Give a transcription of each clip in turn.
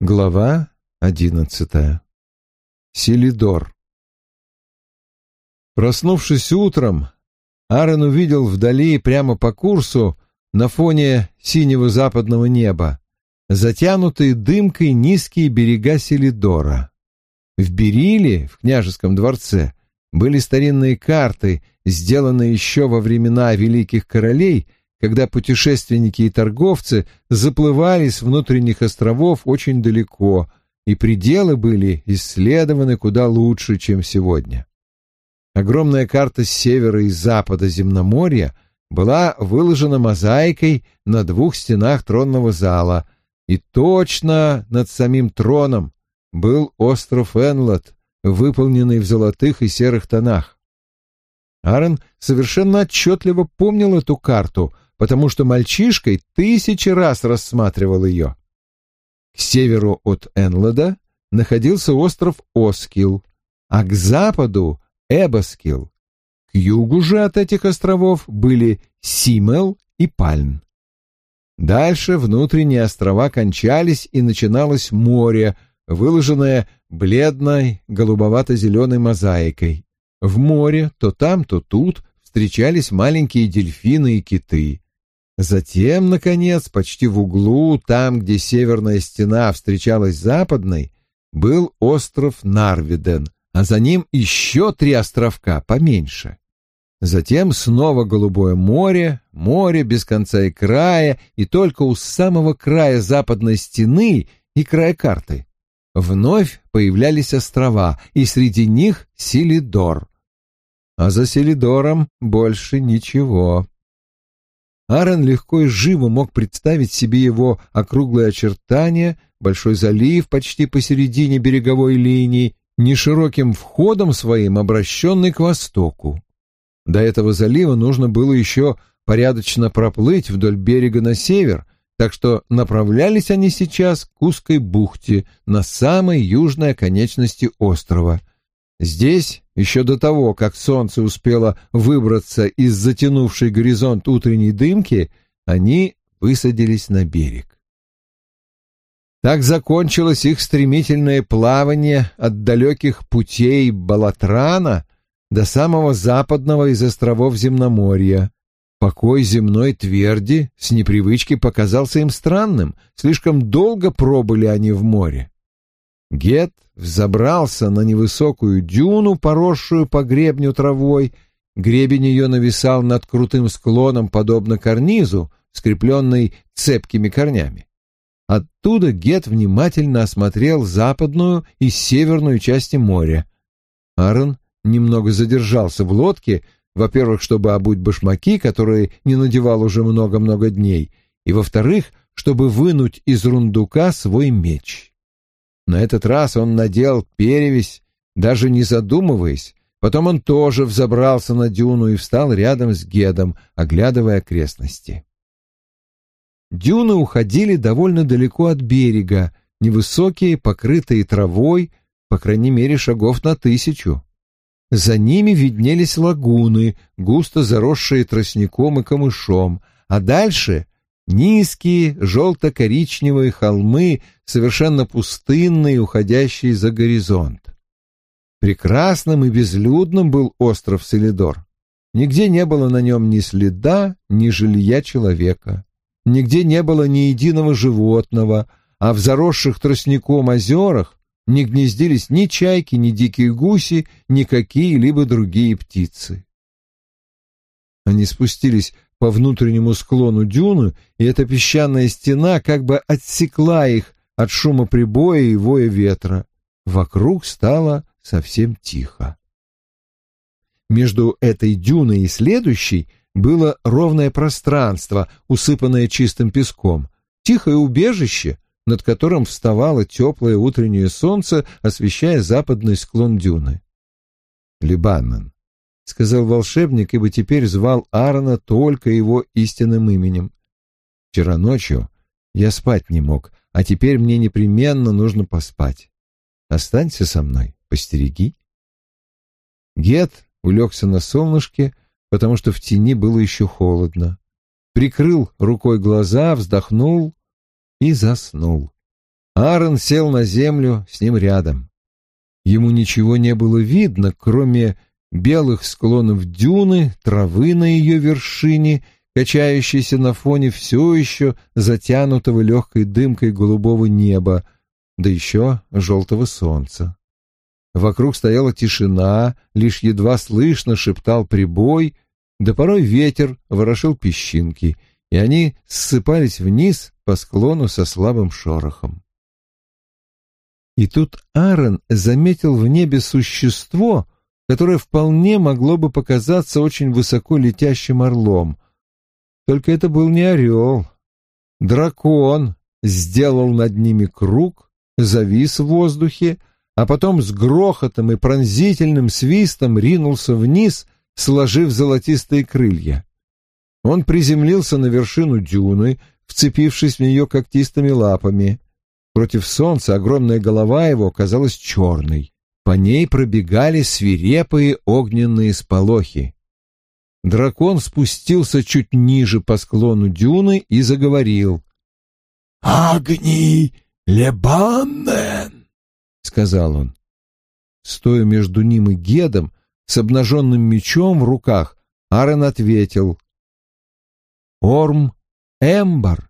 Глава одиннадцатая. Селидор. Проснувшись утром, Аарон увидел вдали прямо по курсу на фоне синего западного неба затянутые дымкой низкие берега Селидора. В Бериле, в княжеском дворце, были старинные карты, сделанные еще во времена великих королей, когда путешественники и торговцы заплывали с внутренних островов очень далеко, и пределы были исследованы куда лучше, чем сегодня. Огромная карта с севера и запада земноморья была выложена мозаикой на двух стенах тронного зала, и точно над самим троном был остров Энлот, выполненный в золотых и серых тонах. Аарон совершенно отчетливо помнил эту карту — потому что мальчишкой тысячи раз рассматривал ее. К северу от Энлода находился остров Оскил, а к западу — Эбоскил. К югу же от этих островов были Симел и Пальм. Дальше внутренние острова кончались, и начиналось море, выложенное бледной голубовато-зеленой мозаикой. В море то там, то тут встречались маленькие дельфины и киты. Затем, наконец, почти в углу, там, где северная стена встречалась с западной, был остров Нарвиден, а за ним еще три островка поменьше. Затем снова голубое море, море без конца и края, и только у самого края западной стены и края карты. Вновь появлялись острова, и среди них Селидор. А за Селидором больше ничего. Аарон легко и живо мог представить себе его округлые очертания, большой залив почти посередине береговой линии, нешироким входом своим обращенный к востоку. До этого залива нужно было еще порядочно проплыть вдоль берега на север, так что направлялись они сейчас к узкой бухте на самой южной оконечности острова. Здесь еще до того, как солнце успело выбраться из затянувшей горизонт утренней дымки, они высадились на берег. Так закончилось их стремительное плавание от далеких путей Балатрана до самого западного из островов Земноморья. Покой земной тверди с непривычки показался им странным, слишком долго пробыли они в море. Гет взобрался на невысокую дюну, поросшую по гребню травой. Гребень ее нависал над крутым склоном, подобно карнизу, скрепленный цепкими корнями. Оттуда Гет внимательно осмотрел западную и северную части моря. Аарон немного задержался в лодке, во-первых, чтобы обуть башмаки, которые не надевал уже много-много дней, и, во-вторых, чтобы вынуть из рундука свой меч. На этот раз он надел перевязь, даже не задумываясь. Потом он тоже взобрался на дюну и встал рядом с Гедом, оглядывая окрестности. Дюны уходили довольно далеко от берега, невысокие, покрытые травой, по крайней мере, шагов на тысячу. За ними виднелись лагуны, густо заросшие тростником и камышом, а дальше Низкие желто-коричневые холмы, совершенно пустынные, уходящие за горизонт. Прекрасным и безлюдным был остров Селидор. Нигде не было на нем ни следа, ни жилья человека. Нигде не было ни единого животного, а в заросших тростником озерах не гнездились ни чайки, ни дикие гуси, ни какие-либо другие птицы. Они спустились по внутреннему склону дюны, и эта песчаная стена как бы отсекла их от шума прибоя и воя ветра. Вокруг стало совсем тихо. Между этой дюной и следующей было ровное пространство, усыпанное чистым песком, тихое убежище, над которым вставало теплое утреннее солнце, освещая западный склон дюны. Либанон. — сказал волшебник, ибо теперь звал Аарона только его истинным именем. «Вчера ночью я спать не мог, а теперь мне непременно нужно поспать. Останься со мной, постереги». Гет улегся на солнышке, потому что в тени было еще холодно. Прикрыл рукой глаза, вздохнул и заснул. Аарон сел на землю с ним рядом. Ему ничего не было видно, кроме белых склонов дюны, травы на ее вершине, качающейся на фоне все еще затянутого легкой дымкой голубого неба, да еще желтого солнца. Вокруг стояла тишина, лишь едва слышно шептал прибой, да порой ветер ворошил песчинки, и они ссыпались вниз по склону со слабым шорохом. И тут Аарон заметил в небе существо, которое вполне могло бы показаться очень высоко летящим орлом. Только это был не орел. Дракон сделал над ними круг, завис в воздухе, а потом с грохотом и пронзительным свистом ринулся вниз, сложив золотистые крылья. Он приземлился на вершину дюны, вцепившись в нее когтистыми лапами. Против солнца огромная голова его казалась черной. По ней пробегали свирепые огненные сполохи. Дракон спустился чуть ниже по склону дюны и заговорил. «Огни Лебаннен!» — сказал он. Стоя между ним и Гедом, с обнаженным мечом в руках, Аарон ответил. «Орм Эмбар».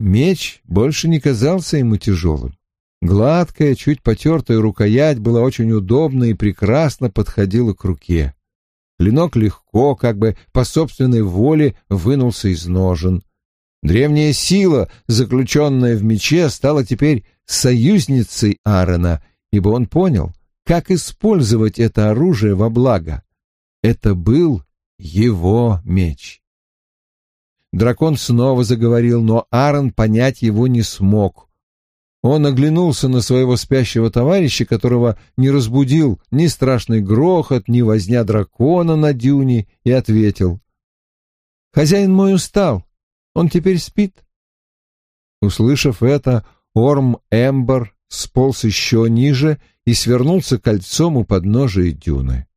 Меч больше не казался ему тяжелым. Гладкая, чуть потертая рукоять была очень удобна и прекрасно подходила к руке. Клинок легко, как бы по собственной воле, вынулся из ножен. Древняя сила, заключенная в мече, стала теперь союзницей Аарона, ибо он понял, как использовать это оружие во благо. Это был его меч. Дракон снова заговорил, но Аарон понять его не смог. Он оглянулся на своего спящего товарища, которого не разбудил ни страшный грохот, ни возня дракона на дюне, и ответил. «Хозяин мой устал, он теперь спит». Услышав это, Орм Эмбер сполз еще ниже и свернулся кольцом у подножия дюны.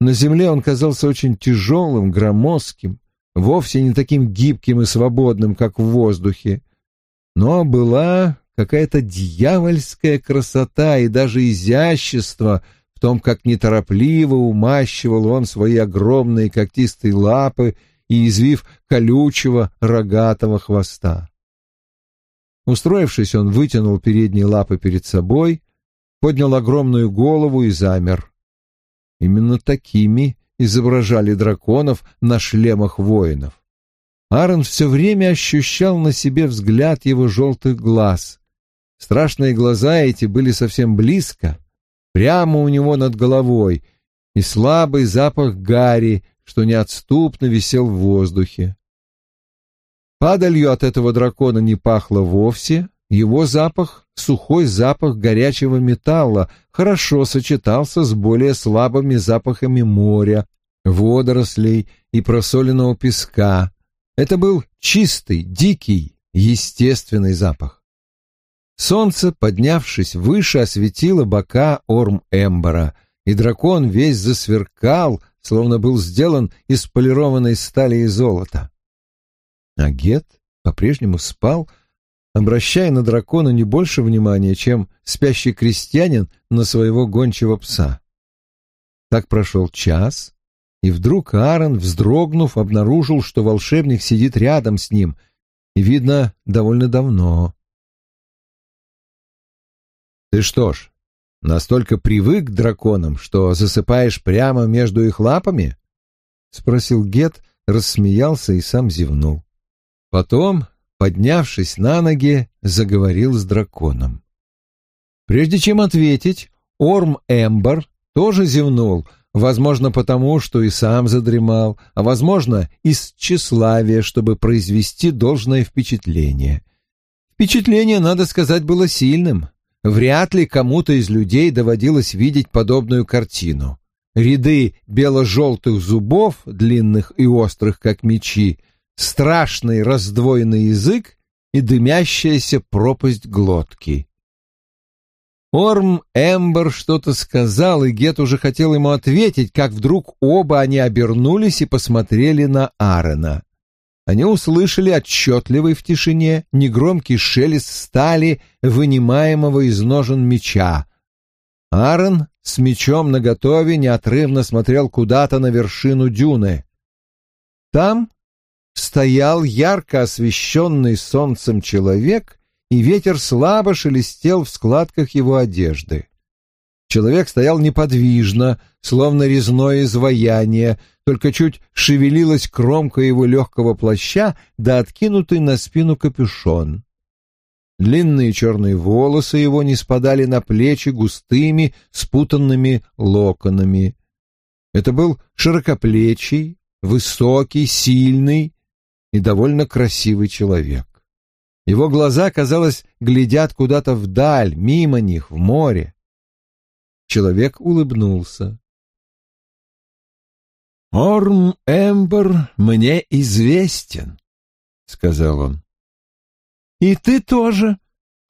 На земле он казался очень тяжелым, громоздким, вовсе не таким гибким и свободным, как в воздухе. Но была какая-то дьявольская красота и даже изящество в том, как неторопливо умащивал он свои огромные когтистые лапы и извив колючего рогатого хвоста. Устроившись, он вытянул передние лапы перед собой, поднял огромную голову и замер. Именно такими изображали драконов на шлемах воинов. Аарон все время ощущал на себе взгляд его желтых глаз. Страшные глаза эти были совсем близко, прямо у него над головой, и слабый запах гари, что неотступно висел в воздухе. Падалью от этого дракона не пахло вовсе, его запах, сухой запах горячего металла, хорошо сочетался с более слабыми запахами моря, водорослей и просоленного песка. Это был чистый, дикий, естественный запах. Солнце, поднявшись выше, осветило бока Орм-Эмбера, и дракон весь засверкал, словно был сделан из полированной стали и золота. А Гет по-прежнему спал, обращая на дракона не больше внимания, чем спящий крестьянин на своего гончего пса. Так прошел час, и вдруг Аарон, вздрогнув, обнаружил, что волшебник сидит рядом с ним, и, видно, довольно давно. «Ты что ж, настолько привык к драконам, что засыпаешь прямо между их лапами?» — спросил Гет, рассмеялся и сам зевнул. Потом, поднявшись на ноги, заговорил с драконом. Прежде чем ответить, Орм Эмбер тоже зевнул, возможно, потому, что и сам задремал, а, возможно, из тщеславия, чтобы произвести должное впечатление. Впечатление, надо сказать, было сильным. Вряд ли кому-то из людей доводилось видеть подобную картину. Ряды бело-желтых зубов, длинных и острых, как мечи, страшный раздвоенный язык и дымящаяся пропасть глотки. Орм Эмбер что-то сказал, и Гет уже хотел ему ответить, как вдруг оба они обернулись и посмотрели на Аарона. Они услышали отчетливый в тишине негромкий шелест стали, вынимаемого из ножен меча. Аарон с мечом наготове неотрывно смотрел куда-то на вершину дюны. Там стоял ярко освещенный солнцем человек, и ветер слабо шелестел в складках его одежды. Человек стоял неподвижно, словно резное изваяние, только чуть шевелилась кромка его легкого плаща да откинутый на спину капюшон. Длинные черные волосы его не спадали на плечи густыми, спутанными локонами. Это был широкоплечий, высокий, сильный и довольно красивый человек. Его глаза, казалось, глядят куда-то вдаль, мимо них, в море. Человек улыбнулся. «Орм Эмбер мне известен», — сказал он. «И ты тоже,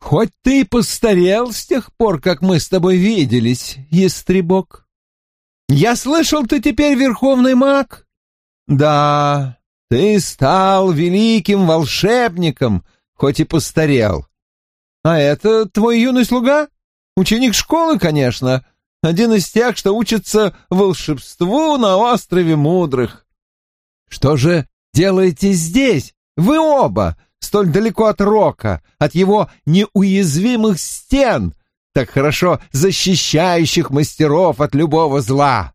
хоть ты и постарел с тех пор, как мы с тобой виделись, ястребок. Я слышал, ты теперь верховный маг?» «Да, ты стал великим волшебником, хоть и постарел. А это твой юный слуга? Ученик школы, конечно, один из тех, что учится волшебству на острове мудрых. Что же делаете здесь, вы оба, столь далеко от Рока, от его неуязвимых стен, так хорошо защищающих мастеров от любого зла?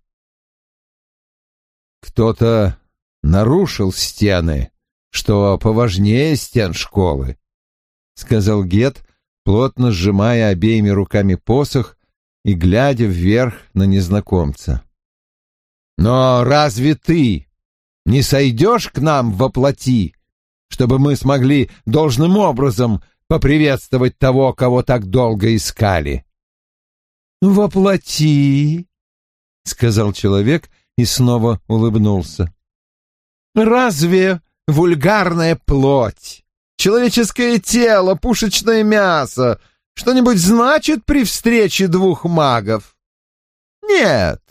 Кто-то нарушил стены, что поважнее стен школы, — сказал Гет, плотно сжимая обеими руками посох и глядя вверх на незнакомца. «Но разве ты не сойдешь к нам во плоти, чтобы мы смогли должным образом поприветствовать того, кого так долго искали?» «Во плоти», — сказал человек и снова улыбнулся. «Разве вульгарная плоть, человеческое тело, пушечное мясо что-нибудь значит при встрече двух магов? Нет.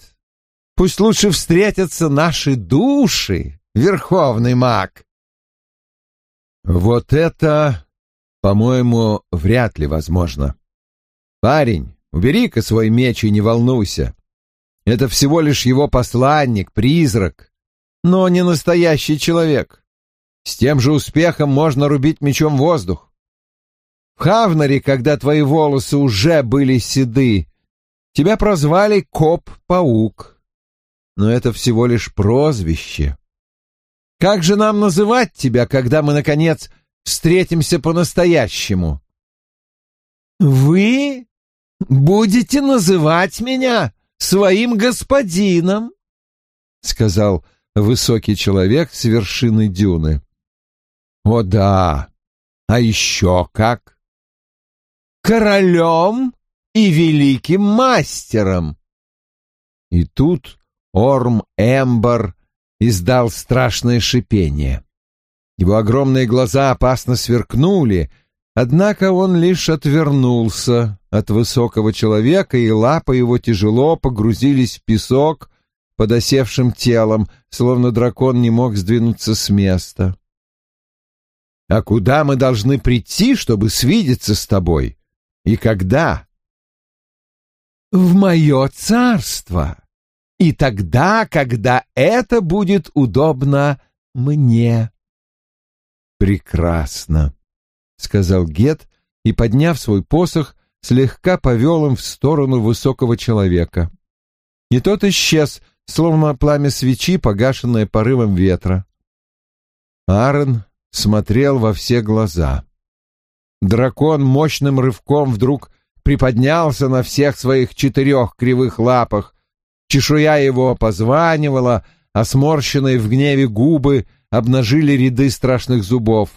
Пусть лучше встретятся наши души, верховный маг. Вот это, по-моему, вряд ли возможно. Парень, убери-ка свой меч и не волнуйся. Это всего лишь его посланник, призрак, но не настоящий человек. С тем же успехом можно рубить мечом воздух. В когда твои волосы уже были седы, тебя прозвали Коп-паук. Но это всего лишь прозвище. Как же нам называть тебя, когда мы, наконец, встретимся по-настоящему? Вы будете называть меня своим господином, — сказал высокий человек с вершины дюны. О да, а еще как! Королем и великим мастером. И тут Орм Эмбер издал страшное шипение. Его огромные глаза опасно сверкнули, однако он лишь отвернулся от высокого человека, и лапы его тяжело погрузились в песок под осевшим телом, словно дракон не мог сдвинуться с места. «А куда мы должны прийти, чтобы свидеться с тобой?» И когда? В мое царство. И тогда, когда это будет удобно мне. Прекрасно, сказал Гет и, подняв свой посох, слегка повел им в сторону высокого человека. И тот исчез, словно пламя свечи, погашенное порывом ветра. Аарон смотрел во все глаза. Дракон мощным рывком вдруг приподнялся на всех своих четырех кривых лапах. Чешуя его позванивала, а сморщенные в гневе губы обнажили ряды страшных зубов.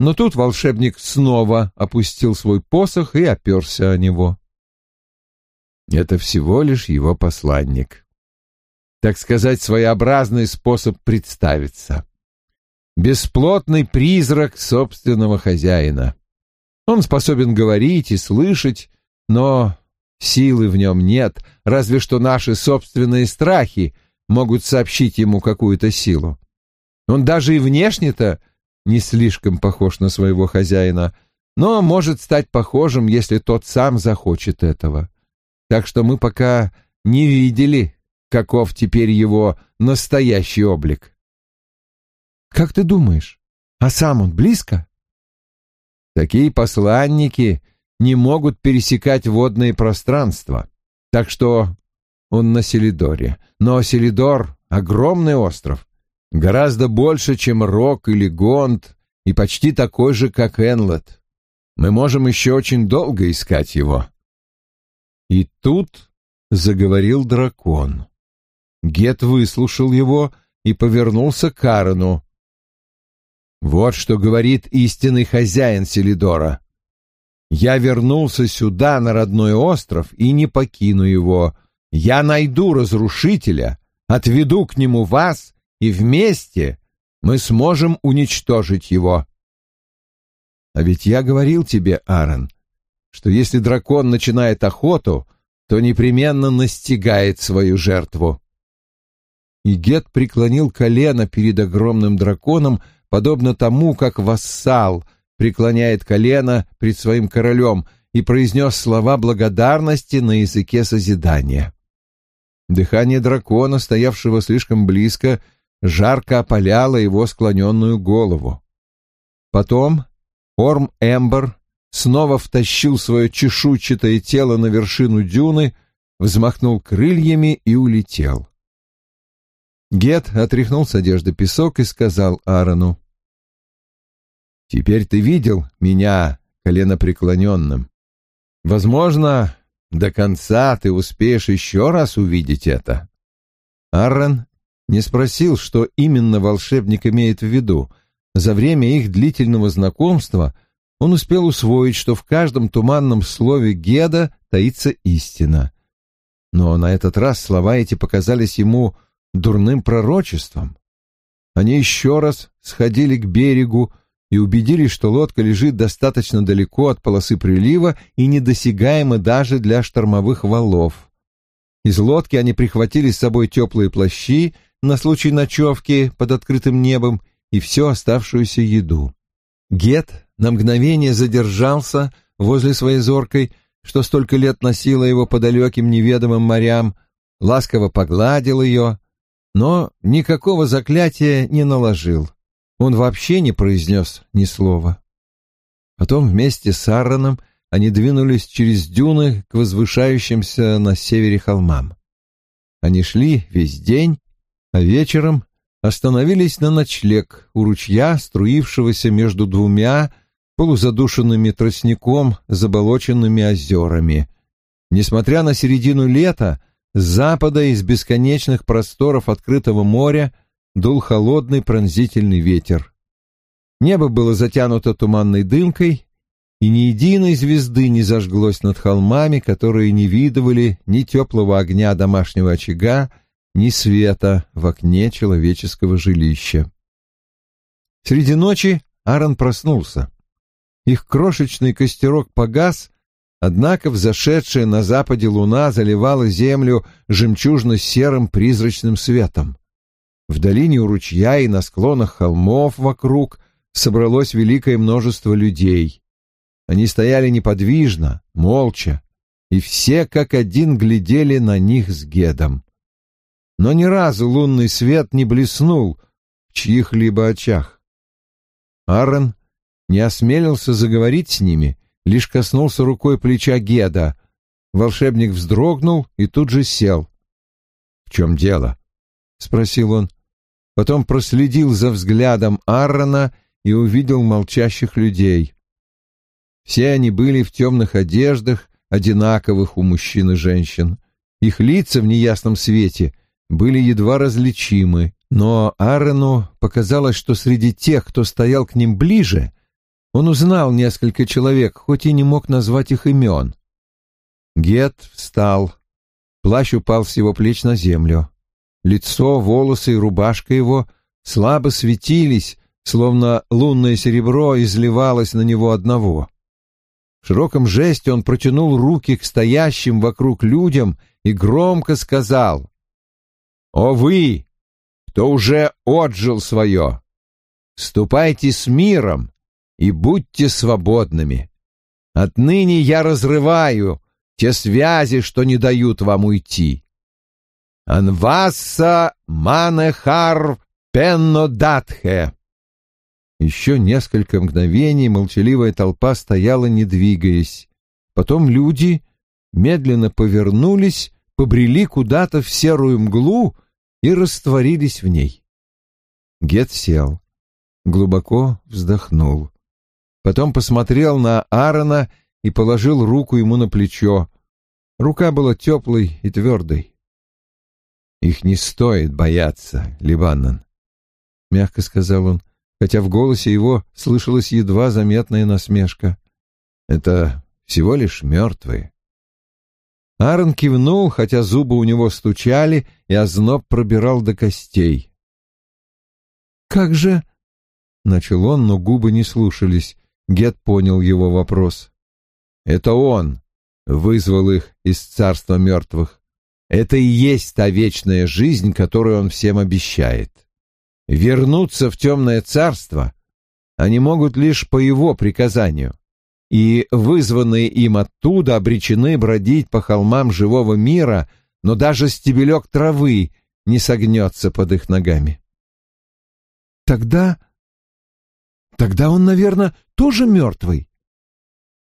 Но тут волшебник снова опустил свой посох и оперся о него. Это всего лишь его посланник. Так сказать, своеобразный способ представиться. Бесплотный призрак собственного хозяина. Он способен говорить и слышать, но силы в нем нет, разве что наши собственные страхи могут сообщить ему какую-то силу. Он даже и внешне-то не слишком похож на своего хозяина, но может стать похожим, если тот сам захочет этого. Так что мы пока не видели, каков теперь его настоящий облик. Как ты думаешь, а сам он близко? Такие посланники не могут пересекать водные пространства, так что он на Селидоре. Но Селидор — огромный остров, гораздо больше, чем Рок или Гонд, и почти такой же, как Энлет. Мы можем еще очень долго искать его. И тут заговорил дракон. Гет выслушал его и повернулся к Карену. Вот что говорит истинный хозяин Селидора. Я вернулся сюда, на родной остров, и не покину его. Я найду разрушителя, отведу к нему вас, и вместе мы сможем уничтожить его. А ведь я говорил тебе, Аарон, что если дракон начинает охоту, то непременно настигает свою жертву. И Гет преклонил колено перед огромным драконом, подобно тому, как вассал преклоняет колено пред своим королем, и произнес слова благодарности на языке созидания. Дыхание дракона, стоявшего слишком близко, жарко опаляло его склоненную голову. Потом Орм Эмбер снова втащил свое чешуйчатое тело на вершину дюны, взмахнул крыльями и улетел. Гет отряхнул с одежды песок и сказал Аарону. «Теперь ты видел меня коленопреклоненным. Возможно, до конца ты успеешь еще раз увидеть это». Аарон не спросил, что именно волшебник имеет в виду. За время их длительного знакомства он успел усвоить, что в каждом туманном слове Геда таится истина. Но на этот раз слова эти показались ему дурным пророчеством. Они еще раз сходили к берегу и убедились, что лодка лежит достаточно далеко от полосы прилива и недосягаема даже для штормовых валов. Из лодки они прихватили с собой теплые плащи на случай ночевки под открытым небом и всю оставшуюся еду. Гет на мгновение задержался возле своей зоркой, что столько лет носила его по далеким неведомым морям, ласково погладил ее, но никакого заклятия не наложил. Он вообще не произнес ни слова. Потом вместе с Аароном они двинулись через дюны к возвышающимся на севере холмам. Они шли весь день, а вечером остановились на ночлег у ручья, струившегося между двумя полузадушенными тростником заболоченными озерами. Несмотря на середину лета, с запада из бесконечных просторов открытого моря дул холодный пронзительный ветер. Небо было затянуто туманной дымкой, и ни единой звезды не зажглось над холмами, которые не видывали ни теплого огня домашнего очага, ни света в окне человеческого жилища. Среди ночи Аарон проснулся. Их крошечный костерок погас, Однако взошедшая на западе луна заливала землю жемчужно-серым призрачным светом. В долине у ручья и на склонах холмов вокруг собралось великое множество людей. Они стояли неподвижно, молча, и все как один глядели на них с Гедом. Но ни разу лунный свет не блеснул в чьих-либо очах. Аарон не осмелился заговорить с ними, лишь коснулся рукой плеча Геда. Волшебник вздрогнул и тут же сел. «В чем дело?» — спросил он. Потом проследил за взглядом Ааррона и увидел молчащих людей. Все они были в темных одеждах, одинаковых у мужчин и женщин. Их лица в неясном свете были едва различимы, но Аарону показалось, что среди тех, кто стоял к ним ближе, он узнал несколько человек, хоть и не мог назвать их имен. Гет встал. Плащ упал с его плеч на землю. Лицо, волосы и рубашка его слабо светились, словно лунное серебро изливалось на него одного. В широком жесте он протянул руки к стоящим вокруг людям и громко сказал «О вы, кто уже отжил свое. Ступайте с миром и будьте свободными. Отныне я разрываю те связи, что не дают вам уйти. Анваса манехар пеннодатхе. Еще несколько мгновений молчаливая толпа стояла, не двигаясь. Потом люди медленно повернулись, побрели куда-то в серую мглу и растворились в ней. Гет сел, глубоко вздохнул. Потом посмотрел на Аарона и положил руку ему на плечо. Рука была теплой и твердой. «Их не стоит бояться, Ливаннан», — мягко сказал он, хотя в голосе его слышалась едва заметная насмешка. «Это всего лишь мертвые». Аарон кивнул, хотя зубы у него стучали, и озноб пробирал до костей. «Как же...» — начал он, но губы не слушались. Гет понял его вопрос. Это он вызвал их из царства мертвых. Это и есть та вечная жизнь, которую он всем обещает. Вернуться в темное царство они могут лишь по его приказанию, и вызванные им оттуда обречены бродить по холмам живого мира, но даже стебелек травы не согнется под их ногами. Тогда Тогда он, наверное, тоже мертвый.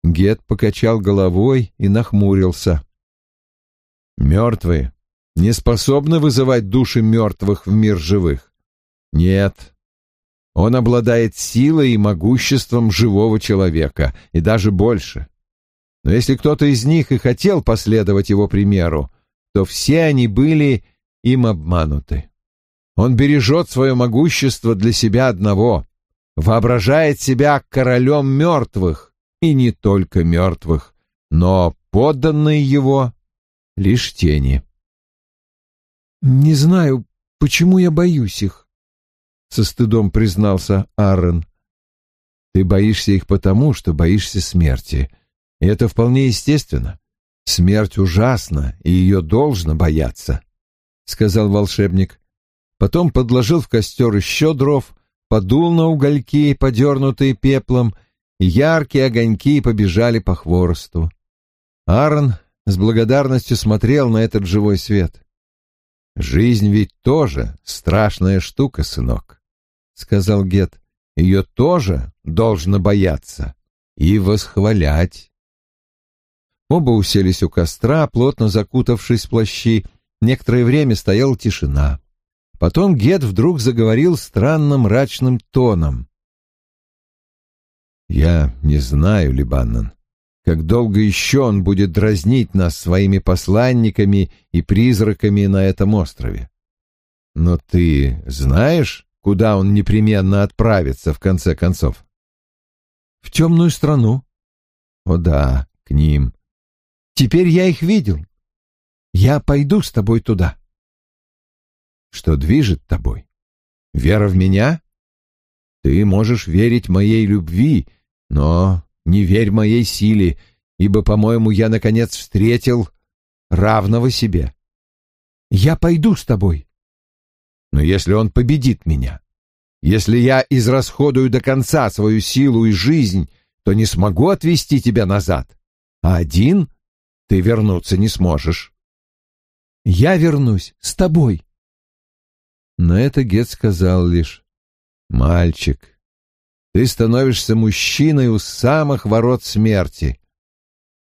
Гет покачал головой и нахмурился. Мертвые не способны вызывать души мертвых в мир живых. Нет. Он обладает силой и могуществом живого человека, и даже больше. Но если кто-то из них и хотел последовать его примеру, то все они были им обмануты. Он бережет свое могущество для себя одного, воображает себя королем мертвых, и не только мертвых, но подданные его — лишь тени. «Не знаю, почему я боюсь их», — со стыдом признался Аарон. «Ты боишься их потому, что боишься смерти, и это вполне естественно. Смерть ужасна, и ее должно бояться», — сказал волшебник. Потом подложил в костер еще дров, подул на угольки, подернутые пеплом, и яркие огоньки побежали по хворосту. Аарон с благодарностью смотрел на этот живой свет. «Жизнь ведь тоже страшная штука, сынок», — сказал Гет. «Ее тоже должно бояться и восхвалять». Оба уселись у костра, плотно закутавшись в плащи. Некоторое время стояла тишина. Потом Гет вдруг заговорил странным мрачным тоном. «Я не знаю, Либаннан, как долго еще он будет дразнить нас своими посланниками и призраками на этом острове. Но ты знаешь, куда он непременно отправится в конце концов?» «В темную страну». «О да, к ним. Теперь я их видел. Я пойду с тобой туда» что движет тобой? Вера в меня? Ты можешь верить моей любви, но не верь моей силе, ибо, по-моему, я, наконец, встретил равного себе. Я пойду с тобой. Но если он победит меня, если я израсходую до конца свою силу и жизнь, то не смогу отвести тебя назад, а один ты вернуться не сможешь. Я вернусь с тобой. На это Гет сказал лишь «Мальчик, ты становишься мужчиной у самых ворот смерти».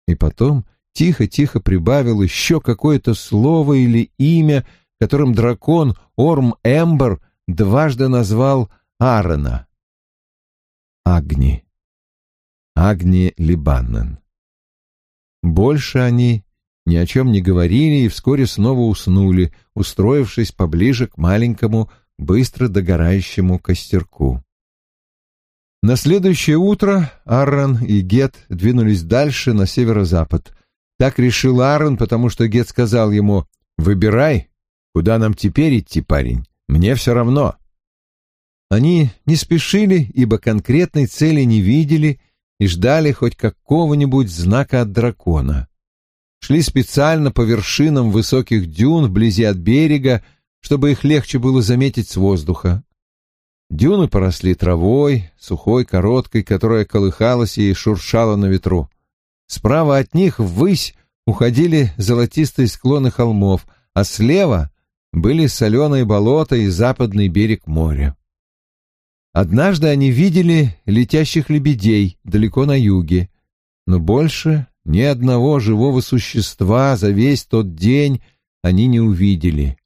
И потом тихо-тихо прибавил еще какое-то слово или имя, которым дракон Орм Эмбер дважды назвал Аарона. Агни. Агни Либаннен. Больше они ни о чем не говорили и вскоре снова уснули, устроившись поближе к маленькому, быстро догорающему костерку. На следующее утро Аррон и Гет двинулись дальше на северо-запад. Так решил Аррон, потому что Гет сказал ему «Выбирай, куда нам теперь идти, парень, мне все равно». Они не спешили, ибо конкретной цели не видели и ждали хоть какого-нибудь знака от дракона шли специально по вершинам высоких дюн вблизи от берега, чтобы их легче было заметить с воздуха. Дюны поросли травой, сухой, короткой, которая колыхалась и шуршала на ветру. Справа от них ввысь уходили золотистые склоны холмов, а слева были соленые болота и западный берег моря. Однажды они видели летящих лебедей далеко на юге, но больше ни одного живого существа за весь тот день они не увидели.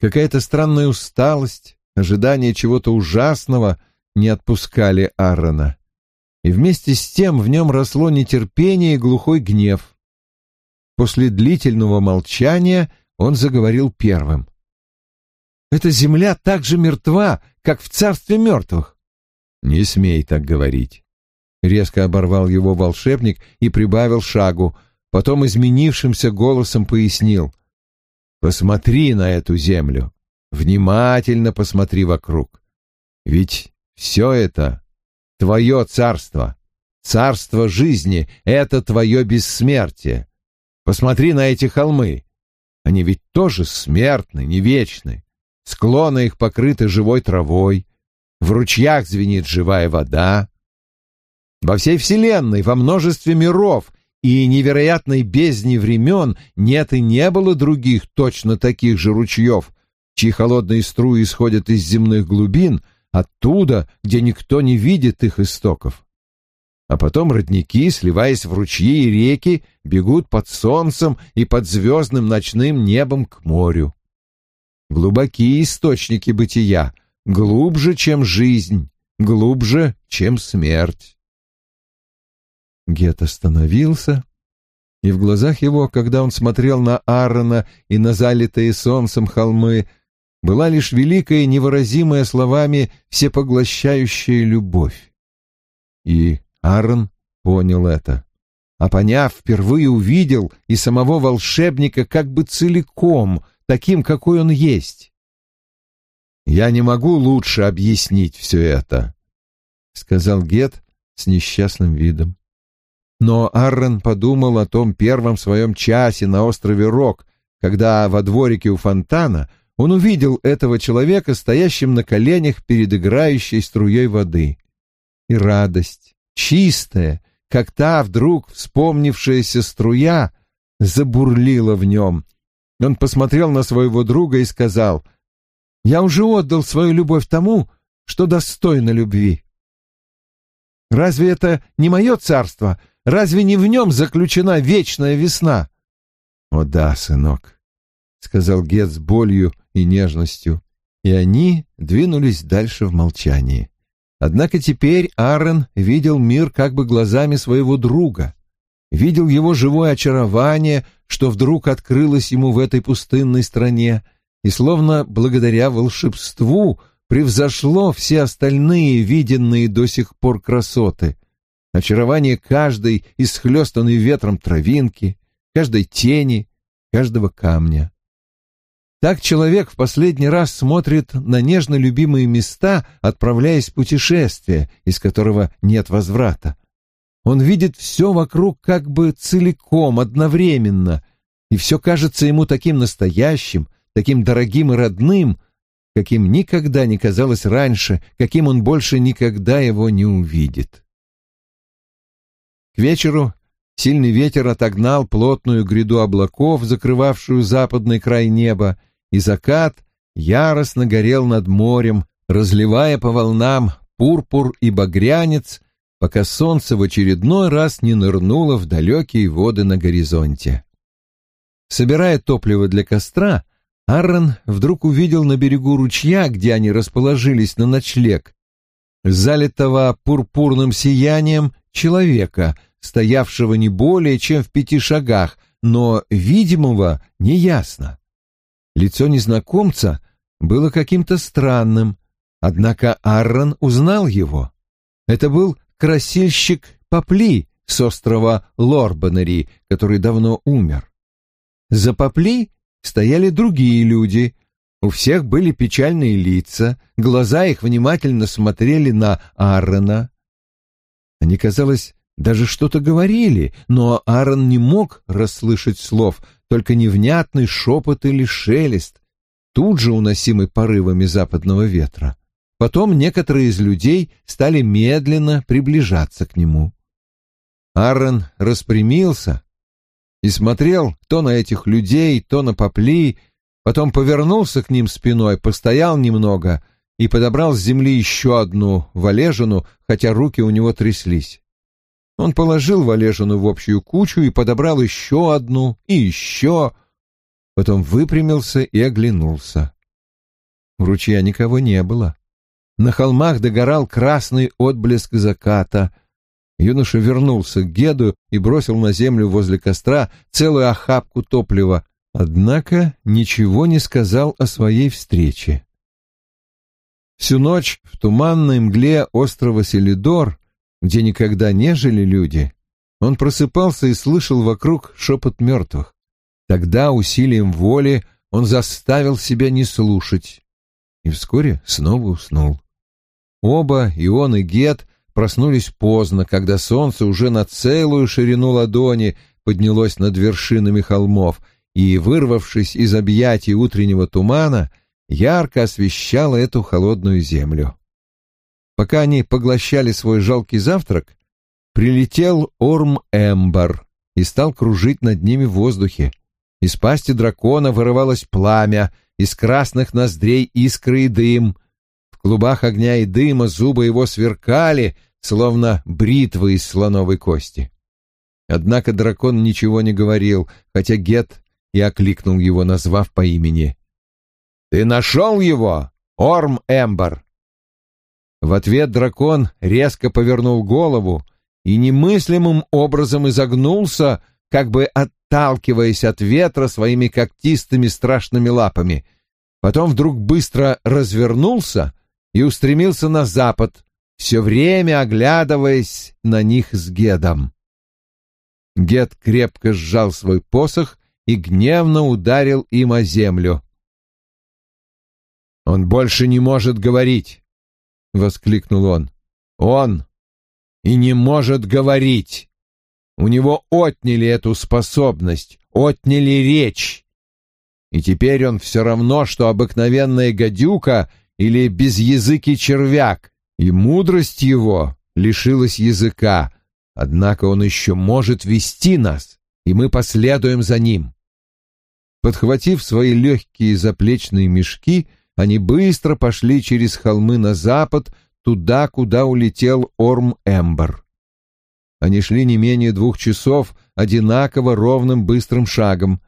Какая-то странная усталость, ожидание чего-то ужасного не отпускали Аарона. И вместе с тем в нем росло нетерпение и глухой гнев. После длительного молчания он заговорил первым. «Эта земля так же мертва, как в царстве мертвых». «Не смей так говорить». Резко оборвал его волшебник и прибавил шагу, потом изменившимся голосом пояснил. «Посмотри на эту землю, внимательно посмотри вокруг. Ведь все это твое царство, царство жизни — это твое бессмертие. Посмотри на эти холмы, они ведь тоже смертны, не вечны. Склоны их покрыты живой травой, в ручьях звенит живая вода. Во всей Вселенной, во множестве миров и невероятной бездне времен нет и не было других точно таких же ручьев, чьи холодные струи исходят из земных глубин, оттуда, где никто не видит их истоков а потом родники, сливаясь в ручьи и реки, бегут под солнцем и под звездным ночным небом к морю. Глубокие источники бытия, глубже, чем жизнь, глубже, чем смерть. Гет остановился, и в глазах его, когда он смотрел на Аарона и на залитые солнцем холмы, была лишь великая невыразимая словами всепоглощающая любовь. И Аарон понял это. А поняв, впервые увидел и самого волшебника как бы целиком, таким, какой он есть. «Я не могу лучше объяснить все это», — сказал Гет с несчастным видом. Но Аррен подумал о том первом своем часе на острове Рок, когда во дворике у фонтана он увидел этого человека, стоящим на коленях перед играющей струей воды. И радость, чистая, как та вдруг вспомнившаяся струя, забурлила в нем. Он посмотрел на своего друга и сказал, «Я уже отдал свою любовь тому, что достойно любви. Разве это не мое царство? Разве не в нем заключена вечная весна?» «О да, сынок», — сказал Гет с болью и нежностью, и они двинулись дальше в молчании. Однако теперь Аарон видел мир как бы глазами своего друга, видел его живое очарование, что вдруг открылось ему в этой пустынной стране, и словно благодаря волшебству превзошло все остальные виденные до сих пор красоты, очарование каждой исхлестанной ветром травинки, каждой тени, каждого камня. Так человек в последний раз смотрит на нежно любимые места, отправляясь в путешествие, из которого нет возврата. Он видит все вокруг как бы целиком, одновременно, и все кажется ему таким настоящим, таким дорогим и родным, каким никогда не казалось раньше, каким он больше никогда его не увидит. К вечеру сильный ветер отогнал плотную гряду облаков, закрывавшую западный край неба, и закат яростно горел над морем, разливая по волнам пурпур и багрянец, пока солнце в очередной раз не нырнуло в далекие воды на горизонте. Собирая топливо для костра, Аррон вдруг увидел на берегу ручья, где они расположились на ночлег, залитого пурпурным сиянием человека, стоявшего не более чем в пяти шагах, но видимого неясно. Лицо незнакомца было каким-то странным, однако Аррон узнал его. Это был красильщик Попли с острова Лорбанери, который давно умер. За Попли стояли другие люди. У всех были печальные лица, глаза их внимательно смотрели на Аарона. Они, казалось, даже что-то говорили, но Аарон не мог расслышать слов, только невнятный шепот или шелест, тут же уносимый порывами западного ветра. Потом некоторые из людей стали медленно приближаться к нему. Аарон распрямился и смотрел то на этих людей, то на попли, потом повернулся к ним спиной, постоял немного и подобрал с земли еще одну валежину, хотя руки у него тряслись. Он положил валежину в общую кучу и подобрал еще одну и еще, потом выпрямился и оглянулся. В ручья никого не было. На холмах догорал красный отблеск заката. Юноша вернулся к Геду и бросил на землю возле костра целую охапку топлива, однако ничего не сказал о своей встрече. Всю ночь в туманной мгле острова Селидор, где никогда не жили люди, он просыпался и слышал вокруг шепот мертвых. Тогда усилием воли он заставил себя не слушать и вскоре снова уснул. Оба, и он, и Гет, проснулись поздно, когда солнце уже на целую ширину ладони поднялось над вершинами холмов и, вырвавшись из объятий утреннего тумана, ярко освещало эту холодную землю. Пока они поглощали свой жалкий завтрак, прилетел Орм-Эмбар и стал кружить над ними в воздухе. Из пасти дракона вырывалось пламя, из красных ноздрей искры и дым — в клубах огня и дыма зубы его сверкали, словно бритвы из слоновой кости. Однако дракон ничего не говорил, хотя Гет и окликнул его, назвав по имени. «Ты нашел его, Орм Эмбер?» В ответ дракон резко повернул голову и немыслимым образом изогнулся, как бы отталкиваясь от ветра своими когтистыми страшными лапами. Потом вдруг быстро развернулся и устремился на запад, все время оглядываясь на них с Гедом. Гед крепко сжал свой посох и гневно ударил им о землю. «Он больше не может говорить!» — воскликнул он. «Он и не может говорить! У него отняли эту способность, отняли речь!» И теперь он все равно, что обыкновенная гадюка или безязыкий червяк, и мудрость его лишилась языка, однако он еще может вести нас, и мы последуем за ним. Подхватив свои легкие заплечные мешки, они быстро пошли через холмы на запад, туда, куда улетел Орм-Эмбер. Они шли не менее двух часов одинаково ровным быстрым шагом.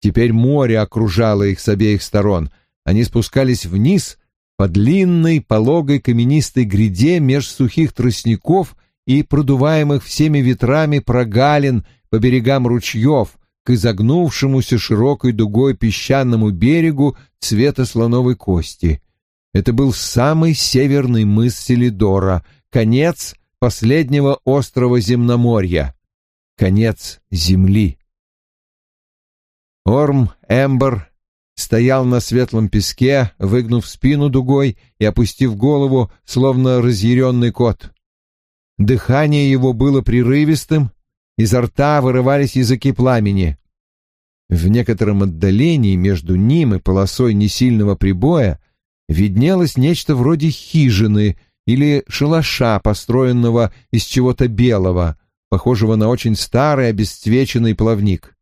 Теперь море окружало их с обеих сторон. Они спускались вниз, по длинной, пологой каменистой гряде меж сухих тростников и продуваемых всеми ветрами прогалин по берегам ручьев к изогнувшемуся широкой дугой песчаному берегу цвета слоновой кости. Это был самый северный мыс Селидора, конец последнего острова Земноморья, конец земли. Орм Эмбер стоял на светлом песке, выгнув спину дугой и опустив голову, словно разъяренный кот. Дыхание его было прерывистым, изо рта вырывались языки пламени. В некотором отдалении между ним и полосой несильного прибоя виднелось нечто вроде хижины или шалаша, построенного из чего-то белого, похожего на очень старый обесцвеченный плавник.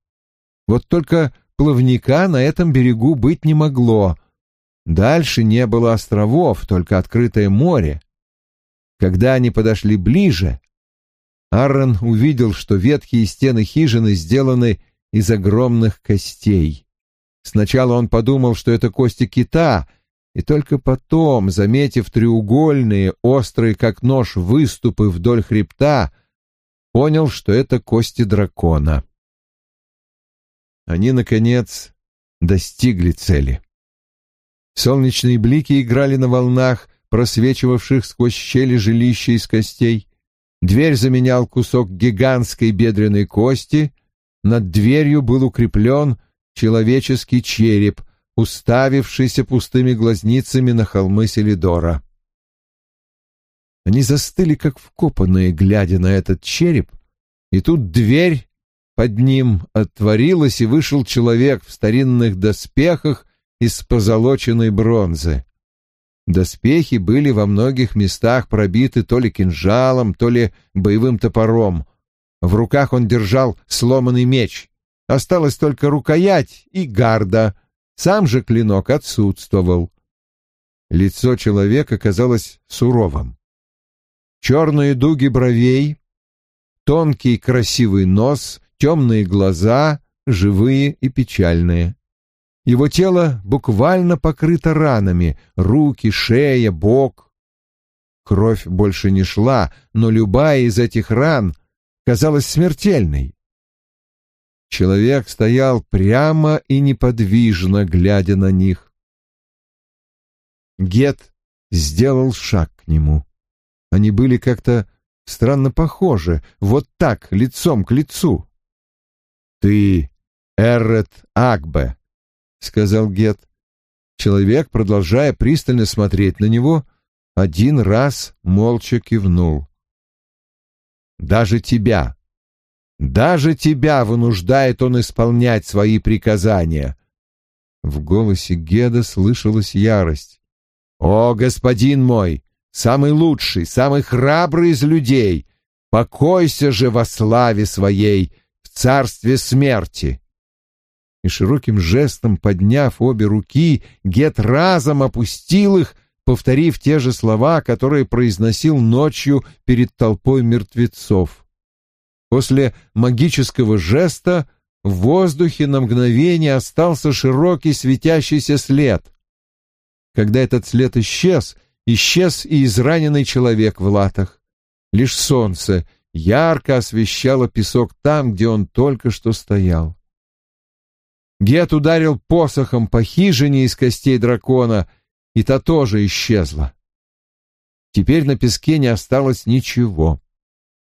Вот только плавника на этом берегу быть не могло. Дальше не было островов, только открытое море. Когда они подошли ближе, Аарон увидел, что ветхие стены хижины сделаны из огромных костей. Сначала он подумал, что это кости кита, и только потом, заметив треугольные, острые как нож выступы вдоль хребта, понял, что это кости дракона они, наконец, достигли цели. Солнечные блики играли на волнах, просвечивавших сквозь щели жилища из костей. Дверь заменял кусок гигантской бедренной кости. Над дверью был укреплен человеческий череп, уставившийся пустыми глазницами на холмы Селидора. Они застыли, как вкопанные, глядя на этот череп, и тут дверь под ним отворилось, и вышел человек в старинных доспехах из позолоченной бронзы. Доспехи были во многих местах пробиты то ли кинжалом, то ли боевым топором. В руках он держал сломанный меч. Осталась только рукоять и гарда. Сам же клинок отсутствовал. Лицо человека казалось суровым. Черные дуги бровей, тонкий красивый нос, темные глаза, живые и печальные. Его тело буквально покрыто ранами, руки, шея, бок. Кровь больше не шла, но любая из этих ран казалась смертельной. Человек стоял прямо и неподвижно, глядя на них. Гет сделал шаг к нему. Они были как-то странно похожи, вот так, лицом к лицу. «Ты Эррет Акбе», — сказал Гет. Человек, продолжая пристально смотреть на него, один раз молча кивнул. «Даже тебя, даже тебя вынуждает он исполнять свои приказания». В голосе Геда слышалась ярость. «О, господин мой, самый лучший, самый храбрый из людей, покойся же во славе своей в царстве смерти!» И широким жестом подняв обе руки, Гет разом опустил их, повторив те же слова, которые произносил ночью перед толпой мертвецов. После магического жеста в воздухе на мгновение остался широкий светящийся след. Когда этот след исчез, исчез и израненный человек в латах. Лишь солнце ярко освещало песок там, где он только что стоял. Гет ударил посохом по хижине из костей дракона, и та тоже исчезла. Теперь на песке не осталось ничего.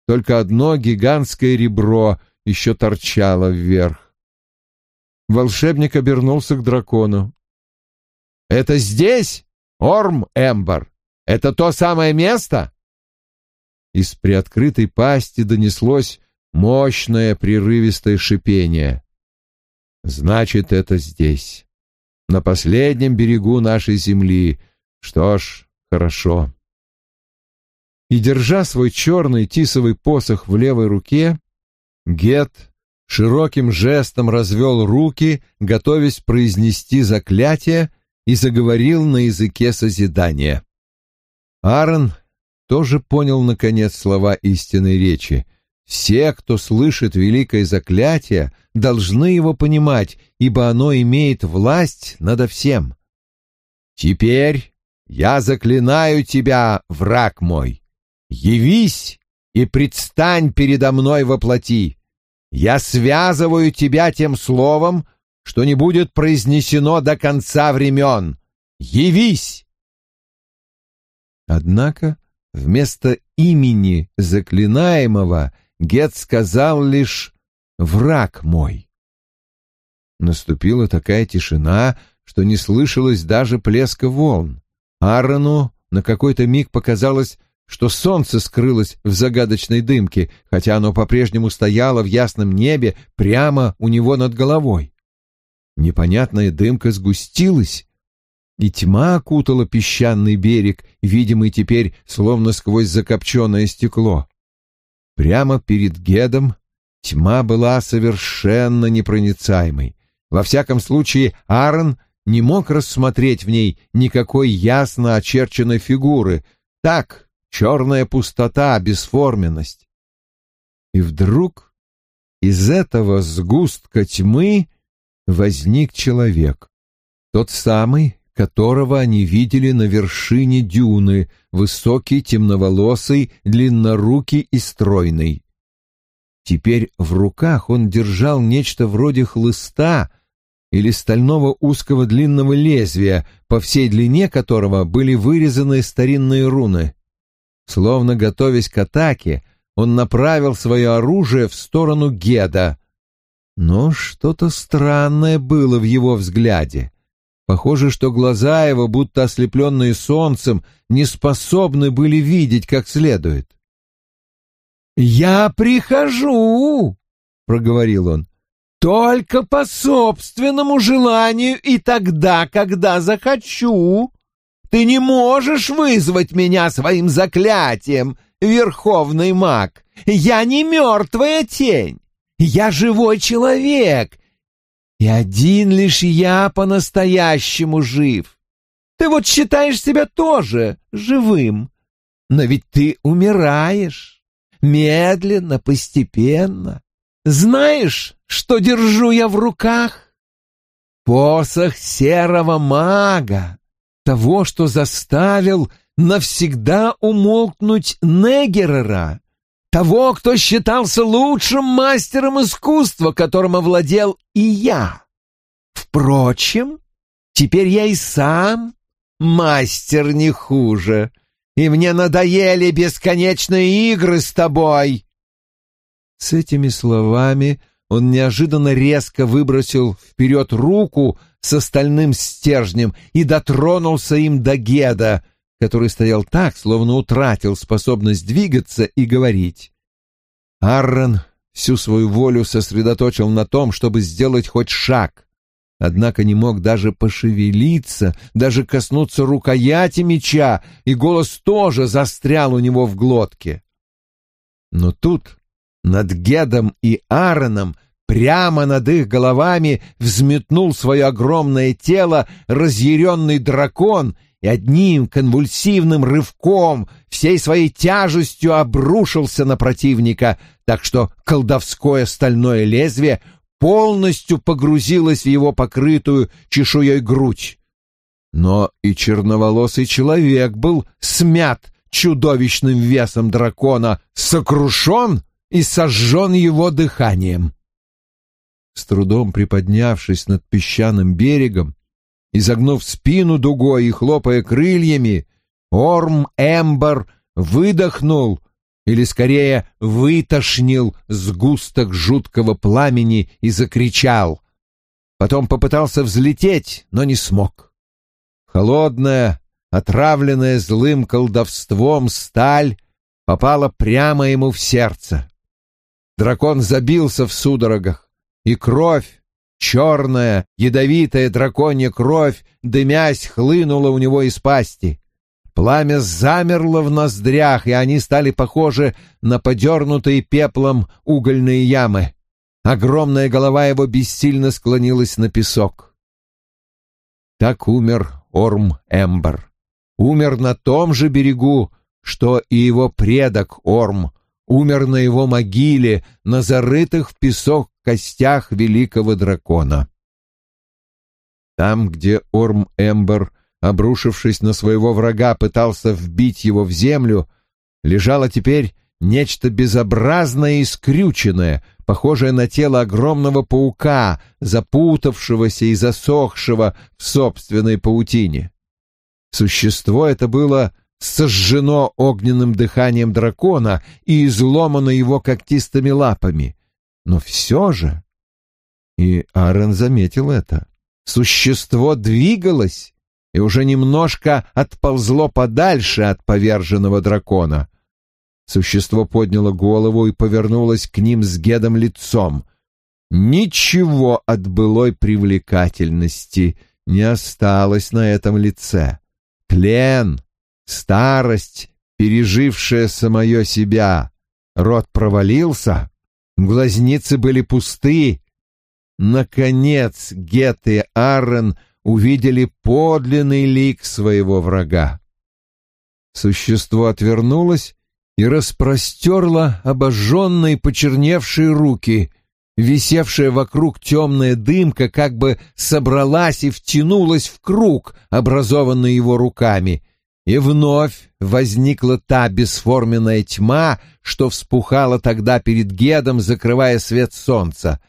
Только одно гигантское ребро еще торчало вверх. Волшебник обернулся к дракону. Это здесь, Орм Эмбер? Это то самое место?» Из приоткрытой пасти донеслось мощное прерывистое шипение. «Значит, это здесь, на последнем берегу нашей земли. Что ж, хорошо». И, держа свой черный тисовый посох в левой руке, Гет широким жестом развел руки, готовясь произнести заклятие, и заговорил на языке созидания. Аарон тоже понял, наконец, слова истинной речи. Все, кто слышит великое заклятие, должны его понимать, ибо оно имеет власть над всем. «Теперь я заклинаю тебя, враг мой, явись и предстань передо мной во плоти. Я связываю тебя тем словом, что не будет произнесено до конца времен. Явись!» Однако вместо имени заклинаемого Гет сказал лишь «враг мой». Наступила такая тишина, что не слышалось даже плеска волн. Аарону на какой-то миг показалось, что солнце скрылось в загадочной дымке, хотя оно по-прежнему стояло в ясном небе прямо у него над головой. Непонятная дымка сгустилась, и тьма окутала песчаный берег, видимый теперь словно сквозь закопченное стекло. Прямо перед Гедом тьма была совершенно непроницаемой. Во всяком случае, Аарон не мог рассмотреть в ней никакой ясно очерченной фигуры. Так, черная пустота, бесформенность. И вдруг из этого сгустка тьмы возник человек. Тот самый, которого они видели на вершине дюны, высокий, темноволосый, длиннорукий и стройный. Теперь в руках он держал нечто вроде хлыста или стального узкого длинного лезвия, по всей длине которого были вырезаны старинные руны. Словно готовясь к атаке, он направил свое оружие в сторону Геда — но что-то странное было в его взгляде. Похоже, что глаза его, будто ослепленные солнцем, не способны были видеть как следует. «Я прихожу!» — проговорил он. только по собственному желанию и тогда, когда захочу. Ты не можешь вызвать меня своим заклятием, верховный маг. Я не мертвая тень. Я живой человек. И один лишь я по-настоящему жив. Ты вот считаешь себя тоже живым. Но ведь ты умираешь. Медленно, постепенно. Знаешь, что держу я в руках? Посох серого мага, того, что заставил навсегда умолкнуть Негерера, того, кто считался лучшим мастером искусства, которым овладел и я. Впрочем, теперь я и сам мастер не хуже, и мне надоели бесконечные игры с тобой. С этими словами он неожиданно резко выбросил вперед руку с остальным стержнем и дотронулся им до Геда, который стоял так, словно утратил способность двигаться и говорить. Аррон всю свою волю сосредоточил на том, чтобы сделать хоть шаг, однако не мог даже пошевелиться, даже коснуться рукояти меча, и голос тоже застрял у него в глотке. Но тут над Гедом и Аароном прямо над их головами взметнул свое огромное тело разъяренный дракон и одним конвульсивным рывком всей своей тяжестью обрушился на противника, так что колдовское стальное лезвие полностью погрузилось в его покрытую чешуей грудь. Но и черноволосый человек был смят чудовищным весом дракона, сокрушен и сожжен его дыханием. С трудом приподнявшись над песчаным берегом, изогнув спину дугой и хлопая крыльями, Орм Эмбер выдохнул, или скорее вытошнил сгусток жуткого пламени и закричал. Потом попытался взлететь, но не смог. Холодная, отравленная злым колдовством сталь попала прямо ему в сердце. Дракон забился в судорогах, и кровь, черная, ядовитая драконья кровь, дымясь, хлынула у него из пасти. Пламя замерло в ноздрях, и они стали похожи на подернутые пеплом угольные ямы. Огромная голова его бессильно склонилась на песок. Так умер Орм Эмбер. Умер на том же берегу, что и его предок Орм, умер на его могиле, на зарытых в песок костях великого дракона. Там, где Орм Эмбер, обрушившись на своего врага, пытался вбить его в землю, лежало теперь нечто безобразное и скрюченное, похожее на тело огромного паука, запутавшегося и засохшего в собственной паутине. Существо это было сожжено огненным дыханием дракона и изломано его когтистыми лапами. Но все же... И Аарон заметил это. Существо двигалось и уже немножко отползло подальше от поверженного дракона. Существо подняло голову и повернулось к ним с Гедом лицом. Ничего от былой привлекательности не осталось на этом лице. Тлен, Старость, пережившая самое себя. Рот провалился, глазницы были пусты. Наконец Гет и Аррен увидели подлинный лик своего врага. Существо отвернулось и распростерло обожженные почерневшие руки. Висевшая вокруг темная дымка как бы собралась и втянулась в круг, образованный его руками — и вновь возникла та бесформенная тьма, что вспухала тогда перед Гедом, закрывая свет солнца.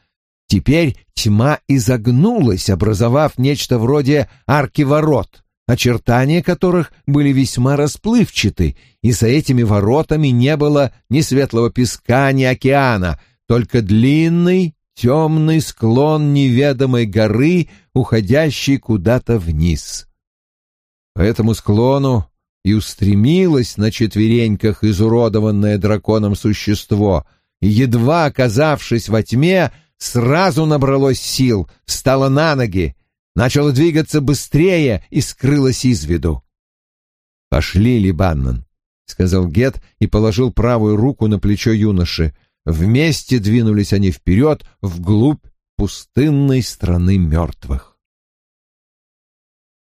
Теперь тьма изогнулась, образовав нечто вроде арки ворот, очертания которых были весьма расплывчаты, и за этими воротами не было ни светлого песка, ни океана, только длинный темный склон неведомой горы, уходящий куда-то вниз. По этому склону и устремилось на четвереньках изуродованное драконом существо, и, едва оказавшись во тьме, сразу набралось сил, встало на ноги, начало двигаться быстрее и скрылось из виду. «Пошли, Либаннон», — сказал Гет и положил правую руку на плечо юноши. Вместе двинулись они вперед, вглубь пустынной страны мертвых.